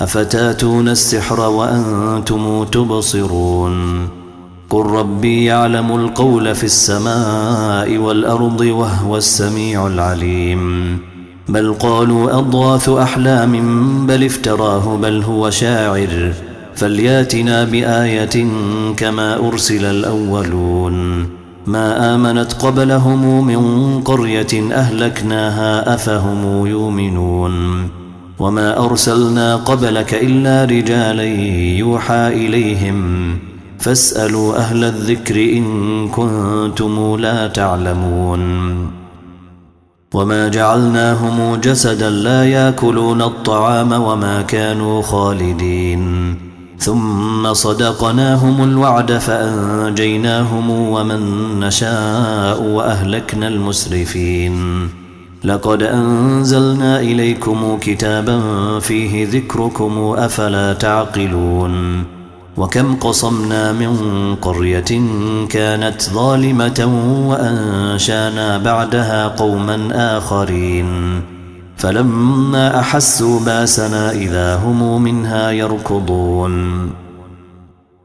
أفتاتون السحر وأنتم تبصرون قل ربي يعلم القول في السماء والأرض وهو السميع العليم بل قالوا أضغاث أحلام بل افتراه بل هو شاعر فلياتنا بآية كما أرسل الأولون ما آمنت قبلهم من قرية أهلكناها أفهم يؤمنون وما أرسلنا قبلك إلا رجالا يوحى إليهم فاسألوا أهل الذكر إن كنتم لا تعلمون وما جعلناهم جسدا لا ياكلون الطعام وما كانوا خالدين ثم صدقناهم الوعد فأنجيناهم ومن نشاء وأهلكنا المسرفين لقد أنزلنا إليكم كتابا فيه ذكركم أفلا تعقلون؟ وكم قصمنا من قرية كانت ظالمة وأنشانا بعدها قوما آخرين. فلما أحسوا باسنا إذا هم منها يركضون.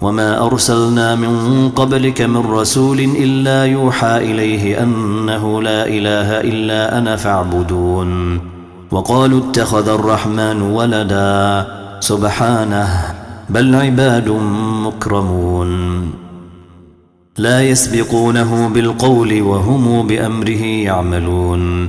وما أرسلنا من قبلك من رسول إلا يوحى إليه أنه لا إله إلا أنا فاعبدون وقالوا اتخذ الرحمن ولدا سبحانه بل عباد مكرمون لا يسبقونه بالقول وهم بأمره يعملون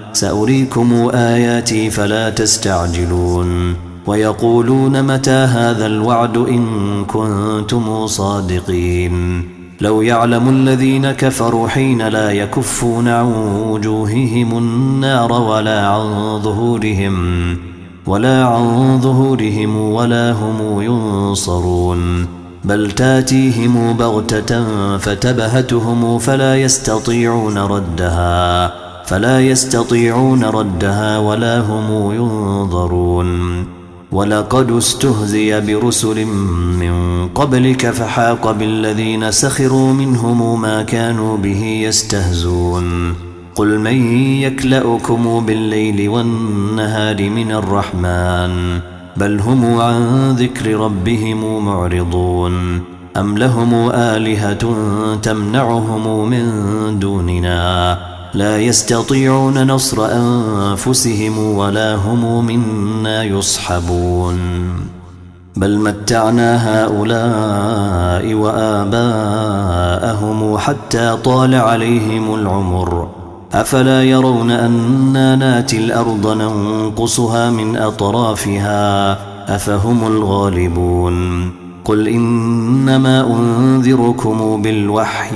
سأريكم آياتي فلا تستعجلون ويقولون متى هذا الوعد إن كنتم صادقين لو يعلم الذين كفروا حين لا يكفون عن وجوههم النار ولا عن ظهورهم ولا عن ظهورهم ولا هم ينصرون بل تاتيهم بغتة فتبهتهم فلا يستطيعون ردها فلا يستطيعون ردها ولا هم ينظرون. ولقد استهزي برسل من قبلك فحاق بالذين سخروا منهم ما كانوا به يستهزون قل من يكلأكم بالليل والنهار من الرحمن؟ بل هم عن ذكر ربهم معرضون. أم لهم آلهة تمنعهم من دوننا؟ لا يستطيعون نصر أنفسهم ولا هم منا يصحبون. بل متعنا هؤلاء وآباءهم حتى طال عليهم العمر. أفلا يرون أنا ناتي الأرض ننقصها من أطرافها؟ أفهم الغالبون. قل إنما أنذركم بالوحي.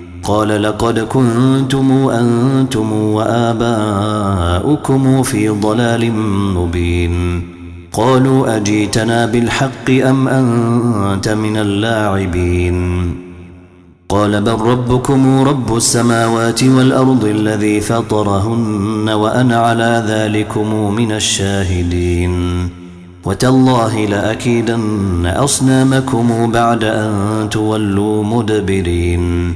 قال لقد كنتم أنتم وآباؤكم في ضلال مبين. قالوا أجيتنا بالحق أم أنت من اللاعبين؟ قال بل ربكم رب السماوات والأرض الذي فطرهن وأنا على ذلكم من الشاهدين. وتالله لأكيدن أصنامكم بعد أن تولوا مدبرين.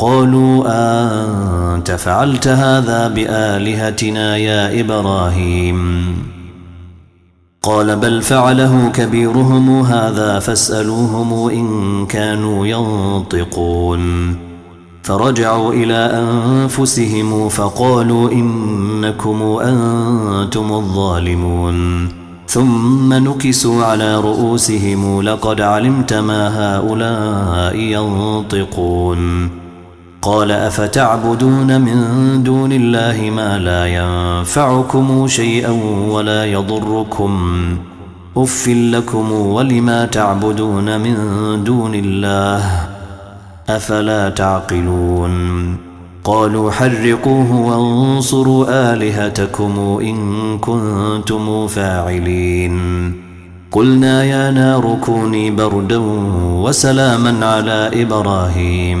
قالوا أنت فعلت هذا بآلهتنا يا إبراهيم. قال بل فعله كبيرهم هذا فاسألوهم إن كانوا ينطقون. فرجعوا إلى أنفسهم فقالوا إنكم أنتم الظالمون. ثم نكسوا على رؤوسهم لقد علمت ما هؤلاء ينطقون. قال أفتعبدون من دون الله ما لا ينفعكم شيئا ولا يضركم. أف لكم ولما تعبدون من دون الله؟ أفلا تعقلون؟ قالوا حرقوه وانصروا آلهتكم إن كنتم فاعلين. قلنا يا نار كوني بردا وسلاما على إبراهيم.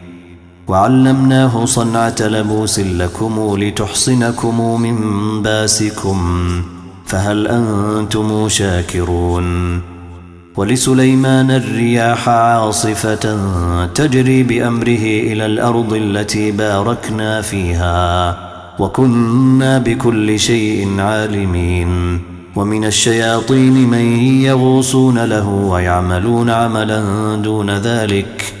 وعلمناه صنعة لبوس لكم لتحصنكم من باسكم فهل أنتم شاكرون؟ ولسليمان الرياح عاصفة تجري بأمره إلى الأرض التي باركنا فيها وكنا بكل شيء عالمين. ومن الشياطين من يغوصون له ويعملون عملا دون ذلك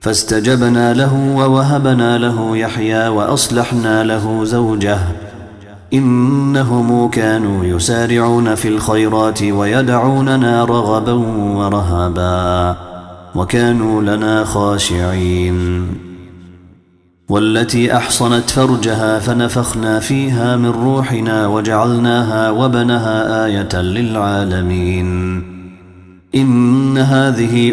فاستجبنا له ووهبنا له يحيى وأصلحنا له زوجه. إنهم كانوا يسارعون في الخيرات ويدعوننا رغبا ورهبا وكانوا لنا خاشعين. والتي أحصنت فرجها فنفخنا فيها من روحنا وجعلناها وبنها آية للعالمين. إن هذه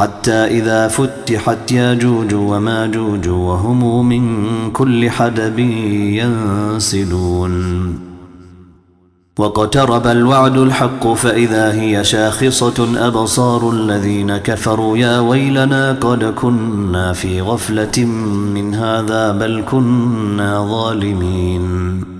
حتى إذا فتحت ياجوج وماجوج وهم من كل حدب ينسلون. واقترب الوعد الحق فإذا هي شاخصة أبصار الذين كفروا يا ويلنا قد كنا في غفلة من هذا بل كنا ظالمين.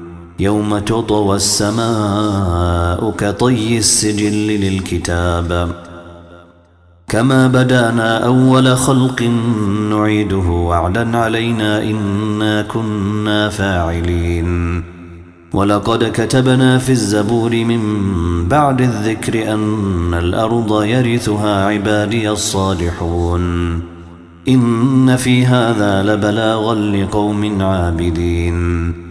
يوم تطوى السماء كطي السجل للكتاب. كما بدانا أول خلق نعيده وعدا علينا إنا كنا فاعلين. ولقد كتبنا في الزبور من بعد الذكر أن الأرض يرثها عبادي الصالحون. إن في هذا لبلاغا لقوم عابدين.